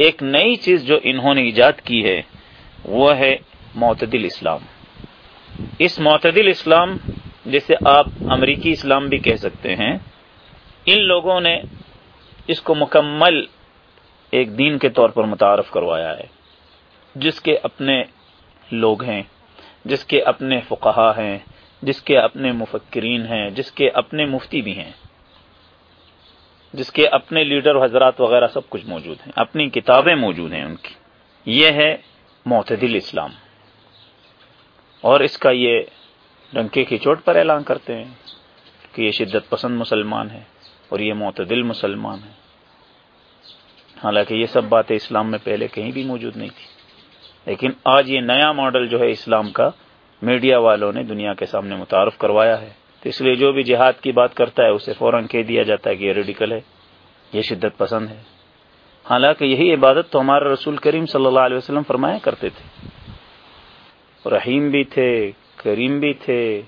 ایک نئی چیز جو انہوں نے ایجاد کی ہے، وہ ہے معتدل اسلام۔ اس معتدل اسلام، جسے آپ امریکی اسلام بھی کہہ سکتے ہیں، ان لوگوں نے اس کو مکمل ایک دین کے طور پر متعارف کروایا ہے۔ جس کے اپنے لوگ ہیں، جس کے اپنے فقہا ہیں، جس کے اپنے مفکرین ہیں، جس کے اپنے مفتی بھی ہیں۔ جس کے اپنے لیڈر حضرات وغیرہ سب کچھ موجود ہیں، اپنی کتابیں موجود ہیں ان کی۔ یہ ہے معتدل اسلام۔ اور اس کا یہ ڈنکے کی چوٹ پر اعلان کرتے ہیں کہ یہ شدت پسند مسلمان ہے اور یہ معتدل مسلمان ہے حالانکہ یہ سب باتیں اسلام میں پہلے کہیں بھی موجود نہیں تھی۔ لیکن آج یہ نیا ماڈل جو ہے اسلام کا، میڈیا والوں نے دنیا کے سامنے متعارف کروایا ہے۔ تو اس لیے جو بھی جہاد کی بات کرتا ہے، اسے فوراً کہہ دیا جاتا ہے کہ یہ ریڈیکل ہے، یہ شدت پسند ہے۔ حالانکہ یہی عبادت تو ہمارے رسول کریم صلی اللہ علیہ وسلم فرمایا کرتے تھے۔ رحیم بھی تھے، کریم بھی تھے،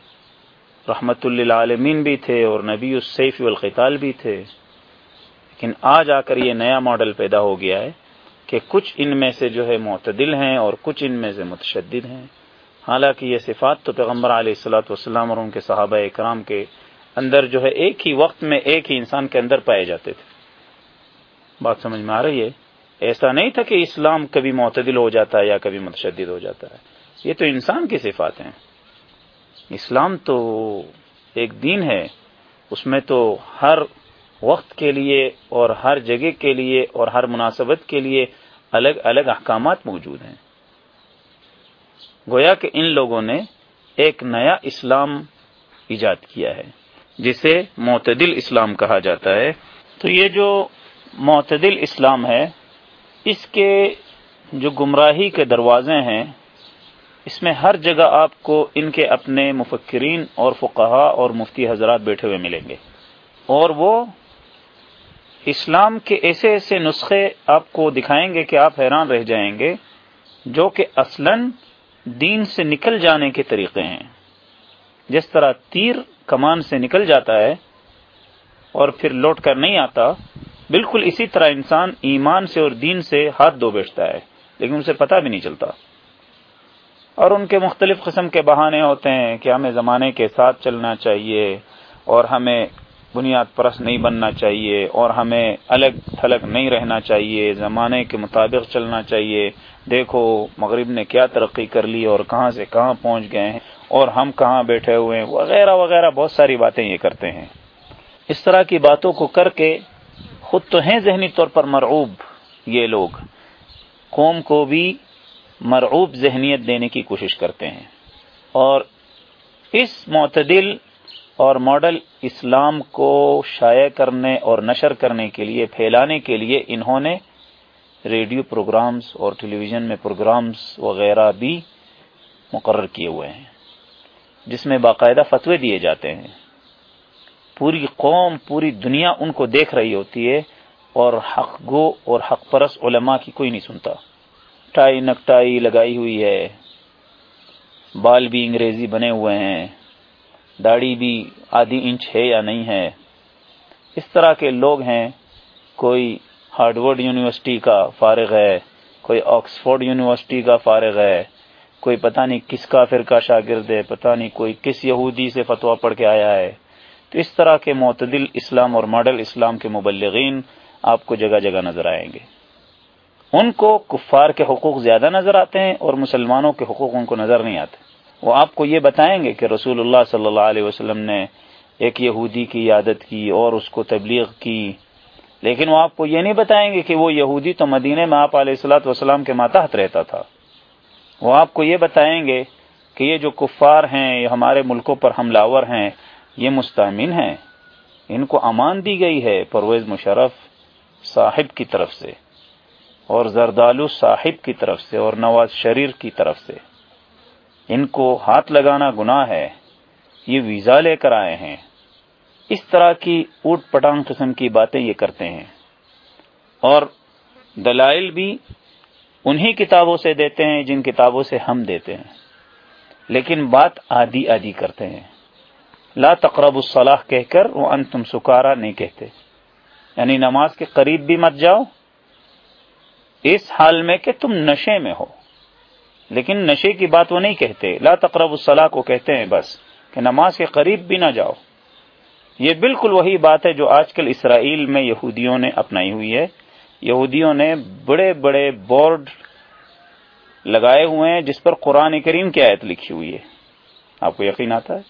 رحمت للعالمین بھی تھے اور نبی السیف القتال بھی تھے۔ لیکن آج آ کر یہ نیا ماڈل پیدا ہو گیا ہے کہ کچھ ان میں سے جو ہے معتدل ہیں اور کچھ ان میں سے متشدد ہیں۔ حالانکہ یہ صفات تو پیغمبر علیہ السلاۃ والسلام اور ان کے صحابہ اکرام کے اندر جو ہے ایک ہی وقت میں ایک ہی انسان کے اندر پائے جاتے تھے۔ بات سمجھ میں آ رہی ہے؟ ایسا نہیں تھا کہ اسلام کبھی معتدل ہو جاتا ہے یا کبھی متشدد ہو جاتا ہے۔ یہ تو انسان کی صفات ہیں۔ اسلام تو ایک دین ہے۔ اس میں تو ہر وقت کے لیے اور ہر جگہ کے لیے اور ہر مناسبت کے لیے الگ الگ احکامات موجود ہیں۔ گویا کہ ان لوگوں نے ایک نیا اسلام ایجاد کیا ہے، جسے معتدل اسلام کہا جاتا ہے۔ تو یہ جو معتدل اسلام ہے، اس کے جو گمراہی کے دروازے ہیں، اس میں ہر جگہ آپ کو ان کے اپنے مفکرین اور فقہا اور مفتی حضرات بیٹھے ہوئے ملیں گے۔ اور وہ اسلام کے ایسے ایسے نسخے آپ کو دکھائیں گے کہ آپ حیران رہ جائیں گے، جو کہ اصلاً دین سے نکل جانے کے طریقے ہیں۔ جس طرح تیر کمان سے نکل جاتا ہے اور پھر لوٹ کر نہیں آتا، بالکل اسی طرح انسان ایمان سے اور دین سے ہاتھ دھو بیٹھتا ہے، لیکن اسے پتہ بھی نہیں چلتا۔ اور ان کے مختلف قسم کے بہانے ہوتے ہیں کہ ہمیں زمانے کے ساتھ چلنا چاہیے اور ہمیں بنیاد پرست نہیں بننا چاہیے اور ہمیں الگ تھلگ نہیں رہنا چاہیے، زمانے کے مطابق چلنا چاہیے۔ دیکھو مغرب نے کیا ترقی کر لی اور کہاں سے کہاں پہنچ گئے ہیں اور ہم کہاں بیٹھے ہوئے ہیں، وغیرہ وغیرہ بہت ساری باتیں یہ کرتے ہیں۔ اس طرح کی باتوں کو کر کے خود تو ہیں ذہنی طور پر مرعوب یہ لوگ۔ قوم کو بھی مرعوب ذہنیت دینے کی کوشش کرتے ہیں۔ اور اس معتدل اور ماڈل اسلام کو شائع کرنے اور نشر کرنے کے لیے، پھیلانے کے لیے انہوں نے ریڈیو پروگرامز اور ٹیلی ویژن میں پروگرامز وغیرہ بھی مقرر کیے ہوئے ہیں، جس میں باقاعدہ فتوے دیے جاتے ہیں۔ پوری قوم، پوری دنیا ان کو دیکھ رہی ہوتی ہے اور حق گو اور حق پرس علماء کی کوئی نہیں سنتا۔ ٹائی نکٹائی لگائی ہوئی ہے، بال بھی انگریزی بنے ہوئے ہیں، داڑھی بھی آدھی انچ ہے یا نہیں ہے۔ اس طرح کے لوگ ہیں، کوئی ہارڈورڈ یونیورسٹی کا فارغ ہے، کوئی آکسفورڈ یونیورسٹی کا فارغ ہے، کوئی پتہ نہیں کس کافر کا شاگرد ہے، پتہ نہیں کوئی کس یہودی سے فتوا پڑھ کے آیا ہے۔ تو اس طرح کے معتدل اسلام اور ماڈل اسلام کے مبلغین آپ کو جگہ جگہ نظر آئیں گے۔ ان کو کفار کے حقوق زیادہ نظر آتے ہیں اور مسلمانوں کے حقوق ان کو نظر نہیں آتے۔ وہ آپ کو یہ بتائیں گے کہ رسول اللہ صلی اللہ علیہ وسلم نے ایک یہودی کی عادت کی اور اس کو تبلیغ کی۔ لیکن وہ آپ کو یہ نہیں بتائیں گے کہ وہ یہودی تو مدینے میں آپ علیہ السلاۃ وسلام کے ماتحت رہتا تھا۔ وہ آپ کو یہ بتائیں گے کہ یہ جو کفار ہیں، یہ ہمارے ملکوں پر حملہ ور ہیں، یہ مستمن ہیں۔ ان کو امان دی گئی ہے پرویز مشرف صاحب کی طرف سے اور زردالو صاحب کی طرف سے اور نواز شریر کی طرف سے۔ ان کو ہاتھ لگانا گناہ ہے۔ یہ ویزا لے کر آئے ہیں۔ اس طرح کی اوٹ پٹانگ قسم کی باتیں یہ کرتے ہیں۔ اور دلائل بھی انہی کتابوں سے دیتے ہیں جن کتابوں سے ہم دیتے ہیں۔ لیکن بات آدھی آدھی کرتے ہیں۔ لا تقرب الصلاح کہہ کر وہ ان تم سکارا نہیں کہتے۔ یعنی نماز کے قریب بھی مت جاؤ۔ اس حال میں کہ تم نشے میں ہو۔ لیکن نشے کی بات وہ نہیں کہتے۔ لا تقرب الصلاح کو کہتے ہیں بس کہ نماز کے قریب بھی نہ جاؤ۔ یہ بالکل وہی بات ہے جو آج کل اسرائیل میں یہودیوں نے اپنائی ہوئی ہے۔ یہودیوں نے بڑے بڑے بورڈ لگائے ہوئے ہیں جس پر قرآن کریم کی آیت لکھی ہوئی ہے۔ آپ کو یقین آتا ہے؟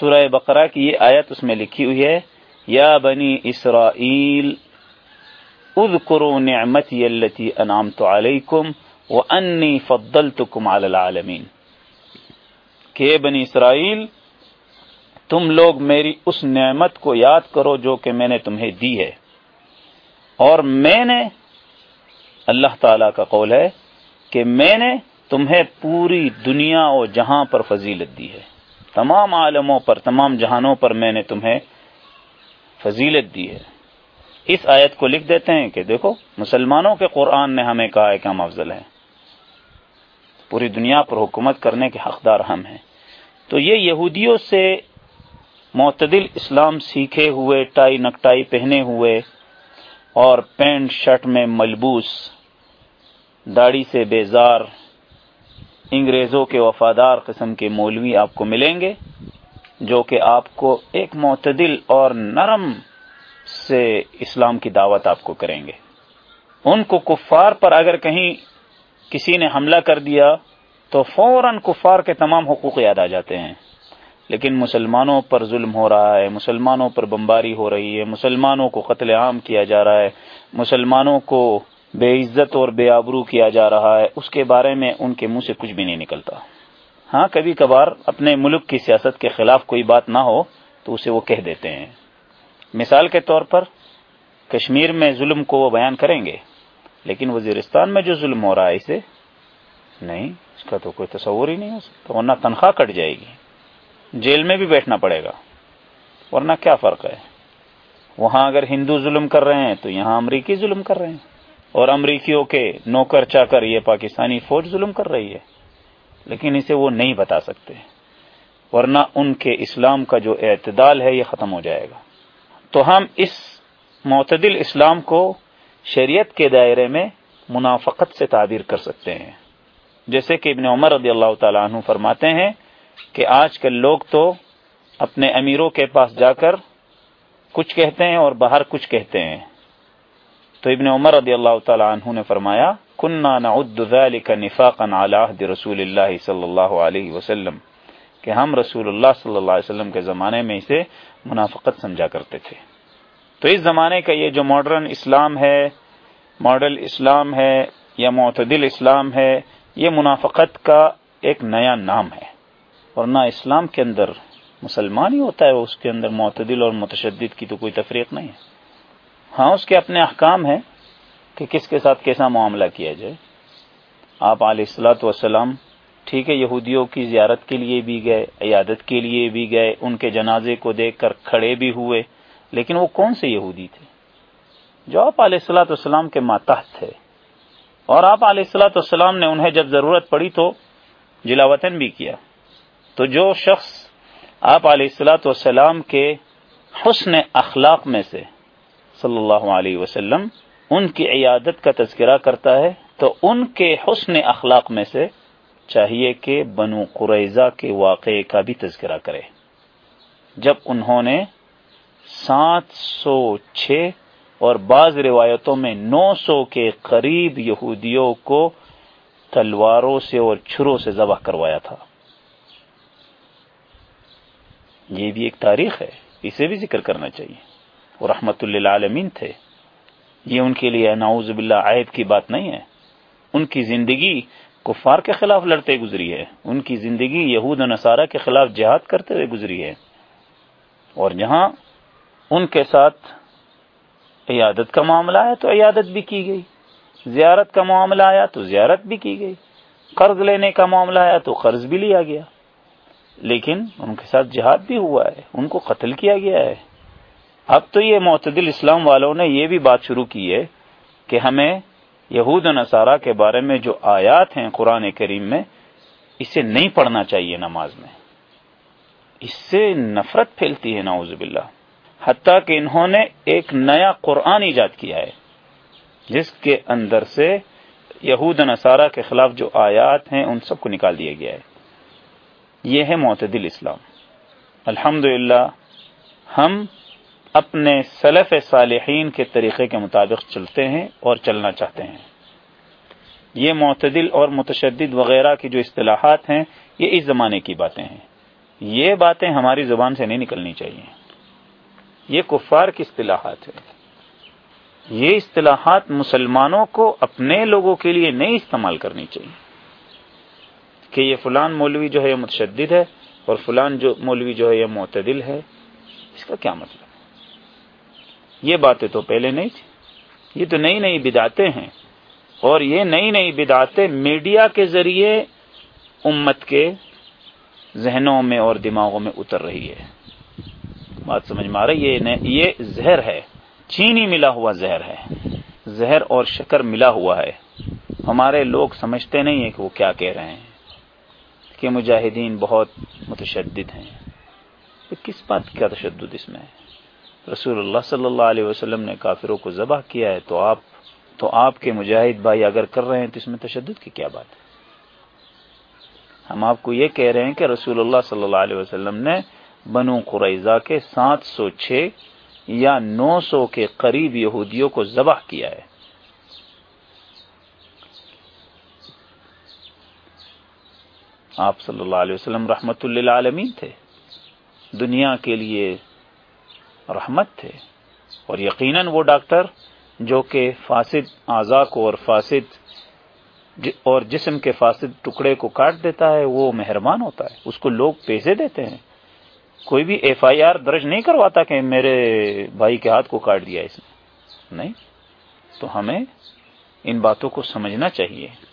سورہ بقرہ کی یہ آیت اس میں لکھی ہوئی ہے، یا بنی اسرائیل، اذکروا نعمتی اللتی انعمت علیکم وانی فضلتکم علی العالمین۔ کہ بنی اسرائیل تم لوگ میری اس نعمت کو یاد کرو جو کہ میں نے تمہیں دی ہے۔ اور میں نے اللہ تعالی کا قول ہے کہ میں نے تمہیں پوری دنیا اور جہاں پر فضیلت دی ہے۔ تمام عالموں پر، تمام جہانوں پر میں نے تمہیں فضیلت دی ہے۔ اس آیت کو لکھ دیتے ہیں کہ دیکھو، مسلمانوں کے قرآن نے ہمیں کہا ہے کہ ہم افضل ہیں۔ پوری دنیا پر حکومت کرنے کے حقدار ہم ہیں۔ تو یہ یہودیوں سے معتدل اسلام سیکھے ہوئے، ٹائی نکٹائی پہنے ہوئے اور پینٹ شرٹ میں ملبوس، داڑھی سے بیزار، انگریزوں کے وفادار قسم کے مولوی آپ کو ملیں گے، جو کہ آپ کو ایک معتدل اور نرم سے اسلام کی دعوت آپ کو کریں گے۔ ان کو کفار پر اگر کہیں کسی نے حملہ کر دیا، تو فوراً کفار کے تمام حقوق یاد آ جاتے ہیں۔ لیکن مسلمانوں پر ظلم ہو رہا ہے، مسلمانوں پر بمباری ہو رہی ہے، مسلمانوں کو قتل عام کیا جا رہا ہے، مسلمانوں کو بے عزت اور بے آبرو کیا جا رہا ہے، اس کے بارے میں ان کے منہ سے کچھ بھی نہیں نکلتا۔ ہاں کبھی کبھار اپنے ملک کی سیاست کے خلاف کوئی بات نہ ہو تو اسے وہ کہہ دیتے ہیں۔ مثال کے طور پر، کشمیر میں ظلم کو وہ بیان کریں گے، لیکن وزیرستان میں جو ظلم ہو رہا ہے، اسے نہیں، اس کا تو کوئی تصور ہی نہیں ہو سکتا، ورنہ تنخواہ کٹ جائے گی۔ جیل میں بھی بیٹھنا پڑے گا۔ ورنہ کیا فرق ہے؟ وہاں اگر ہندو ظلم کر رہے ہیں تو یہاں امریکی ظلم کر رہے ہیں۔ اور امریکیوں کے نوکر چا کر یہ پاکستانی فوج ظلم کر رہی ہے۔ لیکن اسے وہ نہیں بتا سکتے۔ ورنہ ان کے اسلام کا جو اعتدال ہے یہ ختم ہو جائے گا۔ تو ہم اس معتدل اسلام کو شریعت کے دائرے میں منافقت سے تعبیر کر سکتے ہیں۔ جیسے کہ ابن عمر رضی اللہ تعالیٰ عنہ فرماتے ہیں کہ آج کل لوگ تو اپنے امیروں کے پاس جا کر کچھ کہتے ہیں اور باہر کچھ کہتے ہیں۔ تو ابن عمر رضی اللہ تعالیٰ عنہ نے فرمایا کنہ نعد ذلك نفاقا على عهد رسول اللہ صلی اللہ علیہ وسلم کہ ہم رسول اللہ صلی اللہ علیہ وسلم کے زمانے میں اسے منافقت سمجھا کرتے تھے۔ تو اس زمانے کا یہ جو ماڈرن اسلام ہے ماڈل اسلام ہے یا معتدل اسلام ہے، یہ منافقت کا ایک نیا نام ہے۔ ورنہ اسلام کے اندر مسلمان ہی ہوتا ہے اس کے اندر معتدل اور متشدد کی تو کوئی تفریق نہیں ہے۔ ہاں اس کے اپنے احکام ہیں کہ کس کے ساتھ کیسا معاملہ کیا جائے۔ آپ علیہ السلاۃ وسلام ٹھیک ہے، یہودیوں کی زیارت کے لیے بھی گئے، عیادت کے لیے بھی گئے، ان کے جنازے کو دیکھ کر کھڑے بھی ہوئے، لیکن وہ کون سے یہودی تھے؟ جو آپ علیہ السلاۃ والسلام کے ماتحت تھے۔ اور آپ علیہ السلاۃ والسلام نے انہیں جب ضرورت پڑی تو جلا وطن بھی کیا۔ تو جو شخص آپ علیہ السلاۃ والسلام کے حسن اخلاق میں سے صلی اللہ علیہ وسلم ان کی عیادت کا تذکرہ کرتا ہے، تو ان کے حسن اخلاق میں سے چاہیے کہ بنو قریضہ کے واقعے کا بھی تذکرہ کرے۔ جب انہوں نے سات سو چھ اور بعض روایتوں میں نو سو کے قریب یہودیوں کو تلواروں سے اور چھروں سے ذبح کروایا تھا۔ یہ بھی ایک تاریخ ہے، اسے بھی ذکر کرنا چاہیے۔ وہ رحمت اللہ عالمین تھے۔ یہ ان کے لیے ناؤز باللہ عائد کی بات نہیں ہے۔ ان کی زندگی کفار کے خلاف لڑتے گزری ہے۔ ان کی زندگی یہود و نصارہ کے خلاف جہاد کرتے ہوئے گزری ہے۔ اور جہاں ان کے ساتھ عیادت کا معاملہ آیا تو عیادت بھی کی گئی۔ زیارت کا معاملہ آیا تو زیارت بھی کی گئی۔ قرض لینے کا معاملہ آیا تو قرض بھی لیا گیا۔ لیکن ان کے ساتھ جہاد بھی ہوا ہے، ان کو قتل کیا گیا ہے۔ اب تو یہ معتدل اسلام والوں نے یہ بھی بات شروع کی ہے کہ ہمیں یہود و نصارہ کے بارے میں جو آیات ہیں قرآن کریم میں، اسے نہیں پڑھنا چاہیے نماز میں۔ اس سے نفرت پھیلتی ہے، نعوذ باللہ۔ حتیٰ کہ انہوں نے ایک نیا قرآن ایجاد کیا ہے، جس کے اندر سے یہود نصارہ کے خلاف جو آیات ہیں، ان سب کو نکال دیا گیا ہے۔ یہ ہے معتدل اسلام۔ الحمد ہم اپنے سلف صالحین کے طریقے کے مطابق چلتے ہیں اور چلنا چاہتے ہیں۔ یہ معتدل اور متشدد وغیرہ کی جو اصطلاحات ہیں، یہ اس زمانے کی باتیں ہیں۔ یہ باتیں ہماری زبان سے نہیں نکلنی چاہیے۔ یہ کفار کی اصطلاحات ہے یہ اصطلاحات مسلمانوں کو اپنے لوگوں کے لیے نہیں استعمال کرنی چاہیے۔ کہ یہ فلان مولوی جو ہے یہ متشدد ہے اور فلان جو مولوی جو ہے یہ معتدل ہے، اس کا کیا مطلب؟ یہ باتیں تو پہلے نہیں تھی۔ یہ تو نئی نئی بداتے ہیں۔ اور یہ نئی نئی بداتے میڈیا کے ذریعے امت کے ذہنوں میں اور دماغوں میں اتر رہی ہے۔ بات سمجھ میں آ رہی ہے؟ یہ زہر ہے۔ چینی ملا ہوا زہر ہے۔ زہر اور شکر ملا ہوا ہے۔ ہمارے لوگ سمجھتے نہیں ہیں کہ وہ کیا کہہ رہے ہیں۔ کہ مجاہدین بہت متشدد ہیں۔ کس بات کا تشدد اس میں؟ ہے رسول اللہ صلی اللہ علیہ وسلم نے کافروں کو ذبح کیا ہے تو آپ تو آپ کے مجاہد بھائی اگر کر رہے ہیں تو اس میں تشدد کی کیا بات ہے؟ ہم آپ کو یہ کہہ رہے ہیں کہ رسول اللہ صلی اللہ علیہ وسلم نے بنو قریضہ کے سات سو چھ یا نو سو کے قریب یہودیوں کو ذبح کیا ہے۔ آپ صلی اللہ علیہ وسلم رحمت اللہ عالمین تھے۔ دنیا کے لیے رحمت تھے۔ اور یقیناً وہ ڈاکٹر جو کہ فاسد اعضا کو اور فاسد اور جسم کے فاسد ٹکڑے کو کاٹ دیتا ہے، وہ مہربان ہوتا ہے۔ اس کو لوگ پیسے دیتے ہیں۔ کوئی بھی ایف آئی آر درج نہیں کرواتا کہ میرے بھائی کے ہاتھ کو کاٹ دیا اس نے۔ نہیں۔ تو ہمیں ان باتوں کو سمجھنا چاہیے۔